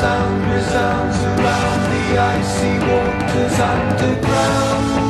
sound resounds around the icy waters underground.